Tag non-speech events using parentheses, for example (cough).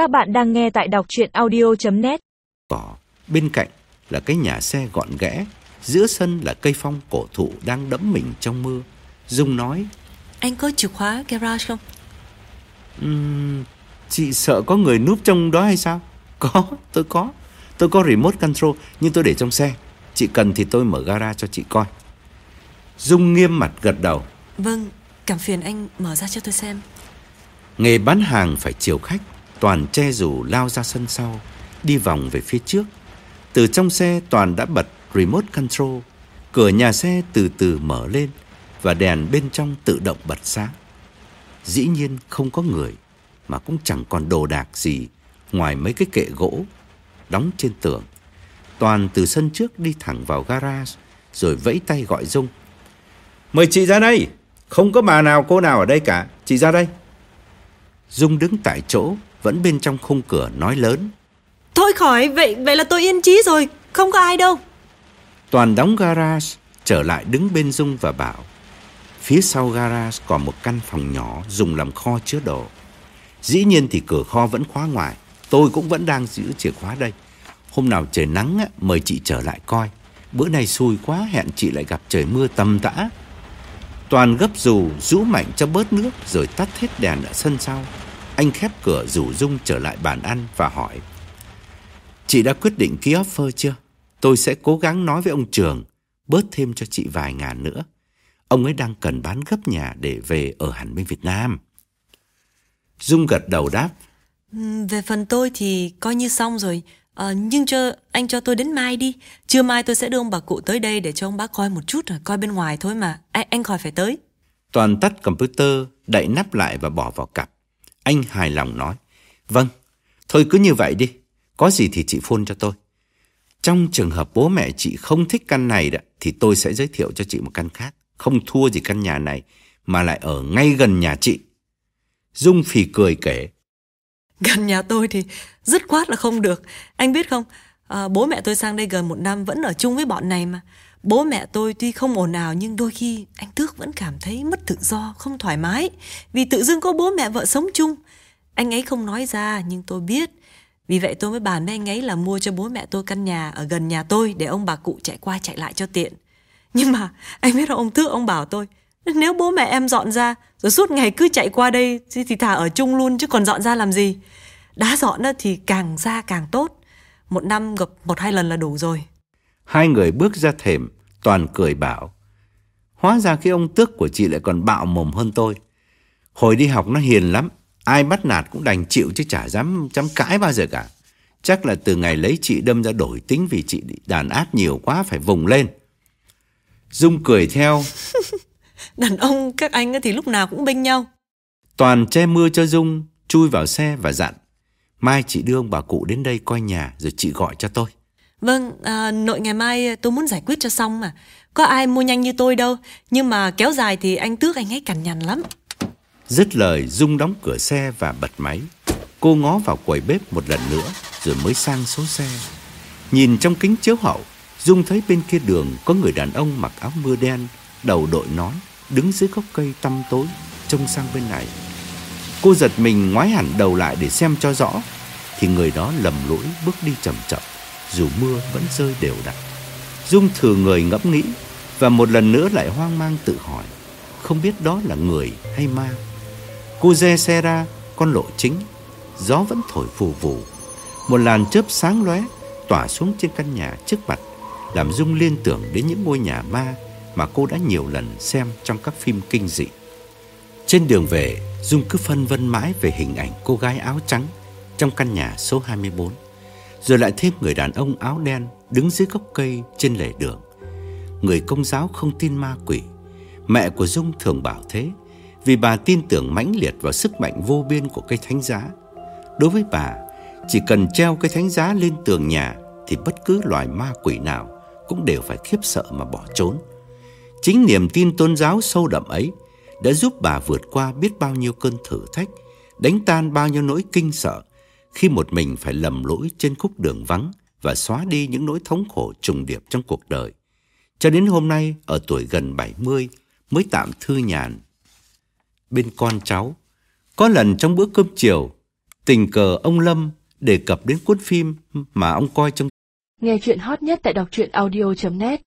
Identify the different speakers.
Speaker 1: Các bạn đang nghe tại đọc chuyện audio.net
Speaker 2: cỏ, bên cạnh là cái nhà xe gọn ghẽ, giữa sân là cây phong cổ thụ đang đẫm mình trong mưa. Dung nói,
Speaker 3: Anh có chìa khóa garage không?
Speaker 2: "Ừm, chị sợ có người núp trong đó hay sao? Có, tôi có. Tôi có remote control nhưng tôi để trong xe. Chị cần thì tôi mở gara cho chị coi. Dung nghiêm mặt gật đầu.
Speaker 3: Vâng, cảm phiền anh mở ra cho tôi xem.
Speaker 2: Nghề bán hàng phải chiều khách, Toàn che rủ lao ra sân sau, đi vòng về phía trước. Từ trong xe Toàn đã bật remote control, cửa nhà xe từ từ mở lên và đèn bên trong tự động bật sáng. Dĩ nhiên không có người, mà cũng chẳng còn đồ đạc gì ngoài mấy cái kệ gỗ đóng trên tường. Toàn từ sân trước đi thẳng vào garage rồi vẫy tay gọi Dung. Mời chị ra đây, không có bà nào cô nào ở đây cả, chị ra đây. Dung đứng tại chỗ, vẫn bên trong khung cửa nói lớn.
Speaker 3: Thôi khỏi, vậy vậy là tôi yên chí rồi, không có ai đâu.
Speaker 2: Toàn đóng garage, trở lại đứng bên Dung và bảo. Phía sau garage còn một căn phòng nhỏ dùng làm kho chứa đồ. Dĩ nhiên thì cửa kho vẫn khóa ngoài, tôi cũng vẫn đang giữ chìa khóa đây. Hôm nào trời nắng á, mời chị trở lại coi. Bữa này xui quá hẹn chị lại gặp trời mưa tầm tã. Toàn gấp dù rũ mạnh cho bớt nước rồi tắt hết đèn ở sân sau. Anh khép cửa rủ Dung trở lại bàn ăn và hỏi. Chị đã quyết định ký offer chưa? Tôi sẽ cố gắng nói với ông Trường bớt thêm cho chị vài ngàn nữa. Ông ấy đang cần bán gấp nhà để về ở hẳn bên Việt Nam. Dung gật đầu đáp.
Speaker 3: Về phần tôi thì coi như xong rồi. Ờ, nhưng cho anh cho tôi đến mai đi. Trưa mai tôi sẽ đưa ông bà cụ tới đây để cho ông bác coi một chút rồi coi bên ngoài thôi mà. Anh anh khỏi phải tới.
Speaker 2: Toàn tắt computer, đậy nắp lại và bỏ vào cặp. Anh hài lòng nói. Vâng, thôi cứ như vậy đi. Có gì thì chị phone cho tôi. Trong trường hợp bố mẹ chị không thích căn này đó, thì tôi sẽ giới thiệu cho chị một căn khác. Không thua gì căn nhà này, mà lại ở ngay gần nhà chị. Dung phì cười kể.
Speaker 3: Gần nhà tôi thì dứt khoát là không được. Anh biết không, à, bố mẹ tôi sang đây gần một năm vẫn ở chung với bọn này mà. Bố mẹ tôi tuy không ồn ào nhưng đôi khi anh Tước vẫn cảm thấy mất tự do, không thoải mái. Vì tự dưng có bố mẹ vợ sống chung. Anh ấy không nói ra nhưng tôi biết. Vì vậy tôi mới bàn với anh ấy là mua cho bố mẹ tôi căn nhà ở gần nhà tôi để ông bà cụ chạy qua chạy lại cho tiện. Nhưng mà anh biết không ông Tước ông bảo tôi nếu bố mẹ em dọn ra rồi suốt ngày cứ chạy qua đây thì, thả ở chung luôn chứ còn dọn ra làm gì. Đã dọn thì càng ra càng tốt. Một năm gặp một hai lần là đủ rồi.
Speaker 2: Hai người bước ra thềm, Toàn cười bảo. Hóa ra cái ông tước của chị lại còn bạo mồm hơn tôi. Hồi đi học nó hiền lắm, ai bắt nạt cũng đành chịu chứ chả dám dám cãi bao giờ cả. Chắc là từ ngày lấy chị đâm ra đổi tính vì chị đàn áp nhiều quá phải vùng lên. Dung cười theo, (laughs)
Speaker 3: Đàn ông các anh thì lúc nào cũng bênh nhau.
Speaker 2: Toàn che mưa cho Dung, chui vào xe và dặn. Mai chị đưa ông bà cụ đến đây coi nhà rồi chị gọi cho tôi.
Speaker 3: Vâng, à, nội ngày mai tôi muốn giải quyết cho xong mà. Có ai mua nhanh như tôi đâu. Nhưng mà kéo dài thì anh Tước anh ấy cằn nhằn lắm.
Speaker 2: Dứt lời Dung đóng cửa xe và bật máy. Cô ngó vào quầy bếp một lần nữa rồi mới sang số xe. Nhìn trong kính chiếu hậu, Dung thấy bên kia đường có người đàn ông mặc áo mưa đen, đầu đội nón, đứng dưới gốc cây tăm tối, trông sang bên này. Cô giật mình ngoái hẳn đầu lại để xem cho rõ, thì người đó lầm lũi bước đi chậm chậm, dù mưa vẫn rơi đều đặn. Dung thừa người ngẫm nghĩ và một lần nữa lại hoang mang tự hỏi, không biết đó là người hay ma. Cô dê xe ra con lộ chính, gió vẫn thổi phù phù. Một làn chớp sáng lóe tỏa xuống trên căn nhà trước mặt, làm Dung liên tưởng đến những ngôi nhà ma mà cô đã nhiều lần xem trong các phim kinh dị. Trên đường về, Dung cứ phân vân mãi về hình ảnh cô gái áo trắng trong căn nhà số 24. Rồi lại thêm người đàn ông áo đen đứng dưới gốc cây trên lề đường. Người công giáo không tin ma quỷ. Mẹ của Dung thường bảo thế vì bà tin tưởng mãnh liệt vào sức mạnh vô biên của cây thánh giá. Đối với bà, chỉ cần treo cây thánh giá lên tường nhà thì bất cứ loài ma quỷ nào cũng đều phải khiếp sợ mà bỏ trốn. Chính niềm tin tôn giáo sâu đậm ấy đã giúp bà vượt qua biết bao nhiêu cơn thử thách, đánh tan bao nhiêu nỗi kinh sợ khi một mình phải lầm lỗi trên khúc đường vắng và xóa đi những nỗi thống khổ trùng điệp trong cuộc đời. Cho đến hôm nay, ở tuổi gần 70, mới tạm thư nhàn. Bên con cháu, có lần trong bữa cơm chiều, Tình cờ ông Lâm đề cập đến cuốn phim mà ông coi trong
Speaker 1: Nghe chuyện hot nhất tại đọc truyện audio.net